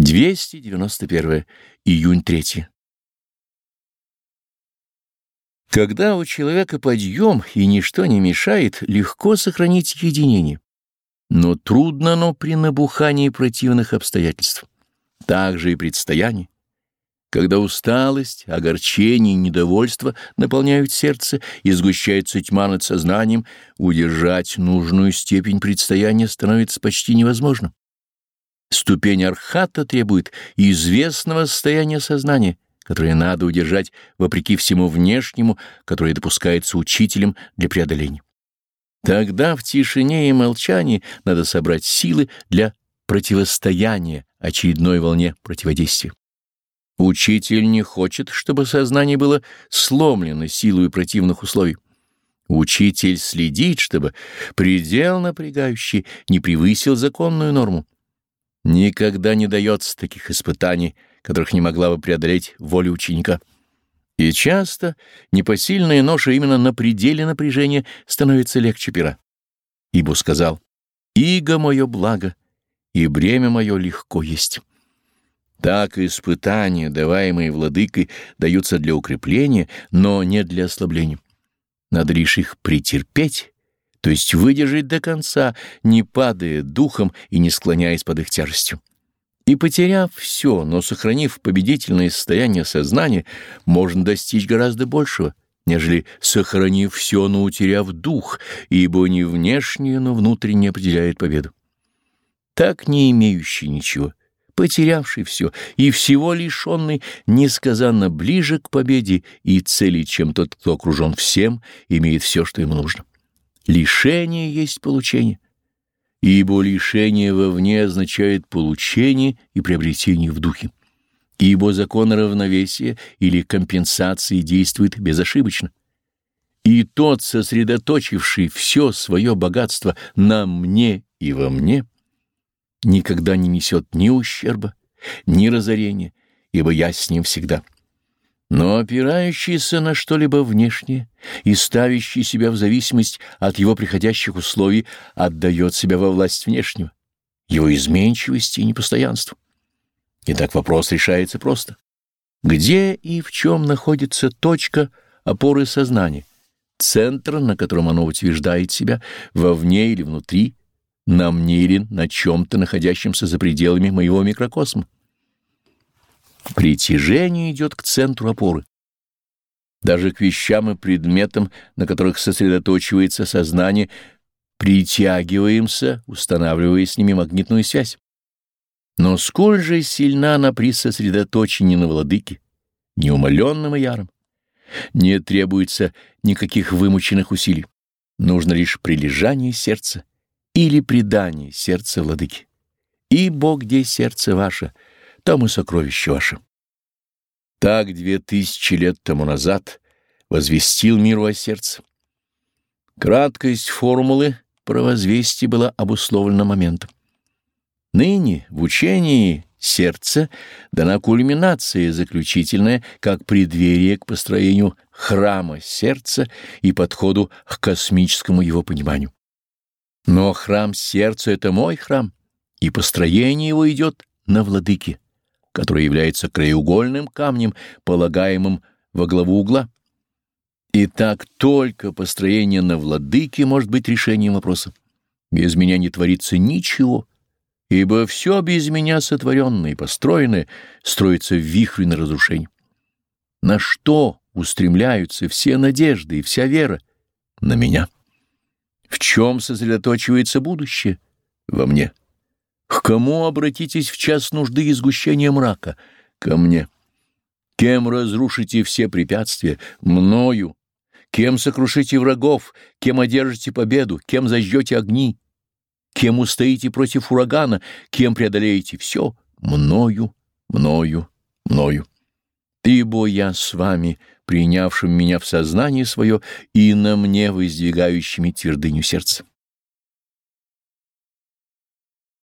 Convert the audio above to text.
291. Июнь 3. Когда у человека подъем и ничто не мешает, легко сохранить единение. Но трудно оно при набухании противных обстоятельств. Так же и предстояние. Когда усталость, огорчение и недовольство наполняют сердце и сгущается тьма над сознанием, удержать нужную степень предстояния становится почти невозможным. Ступень архата требует известного состояния сознания, которое надо удержать вопреки всему внешнему, которое допускается учителем для преодоления. Тогда в тишине и молчании надо собрать силы для противостояния очередной волне противодействия. Учитель не хочет, чтобы сознание было сломлено силой противных условий. Учитель следит, чтобы предел напрягающий не превысил законную норму. Никогда не дается таких испытаний, которых не могла бы преодолеть воля ученика. И часто непосильная ноша именно на пределе напряжения становится легче пера. Ибо сказал, «Иго мое благо, и бремя мое легко есть». Так испытания, даваемые владыкой, даются для укрепления, но не для ослабления. Надо лишь их претерпеть то есть выдержать до конца, не падая духом и не склоняясь под их тяжестью. И потеряв все, но сохранив победительное состояние сознания, можно достичь гораздо большего, нежели сохранив все, но утеряв дух, ибо не внешнее, но внутреннее определяет победу. Так не имеющий ничего, потерявший все и всего лишенный несказанно ближе к победе и цели, чем тот, кто окружен всем, имеет все, что ему нужно. Лишение есть получение, ибо лишение вовне означает получение и приобретение в духе, ибо закон равновесия или компенсации действует безошибочно. И тот, сосредоточивший все свое богатство на мне и во мне, никогда не несет ни ущерба, ни разорения, ибо я с ним всегда но опирающийся на что-либо внешнее и ставящий себя в зависимость от его приходящих условий отдает себя во власть внешнего, его изменчивости и непостоянству. Итак, вопрос решается просто. Где и в чем находится точка опоры сознания, центр, на котором оно утверждает себя, вовне или внутри, на мне или на чем-то, находящемся за пределами моего микрокосма? Притяжение идет к центру опоры. Даже к вещам и предметам, на которых сосредоточивается сознание, притягиваемся, устанавливая с ними магнитную связь. Но сколь же сильна она при сосредоточении на владыке, неумоленным и яром, не требуется никаких вымученных усилий. Нужно лишь прилежание сердца или предание сердца владыки. И Бог, где сердце ваше — там и сокровище ваше. Так две тысячи лет тому назад возвестил миру о сердце. Краткость формулы провозвестия была обусловлена моментом. Ныне в учении сердца дана кульминация заключительная, как преддверие к построению храма сердца и подходу к космическому его пониманию. Но храм сердца — это мой храм, и построение его идет на владыке который является краеугольным камнем, полагаемым во главу угла. И так только построение на владыке может быть решением вопроса. Без меня не творится ничего, ибо все без меня сотворенное и построенное строится в вихре на разрушение. На что устремляются все надежды и вся вера? На меня. В чем сосредоточивается будущее? Во мне. К кому обратитесь в час нужды и сгущения мрака? Ко мне. Кем разрушите все препятствия? Мною. Кем сокрушите врагов? Кем одержите победу? Кем зажжете огни? Кем устоите против урагана? Кем преодолеете все? Мною, мною, мною. Ибо я с вами, принявшим меня в сознание свое и на мне воздвигающими твердыню сердца.